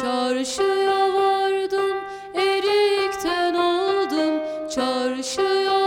Çarşıya vardım erikten aldım Çarşıya.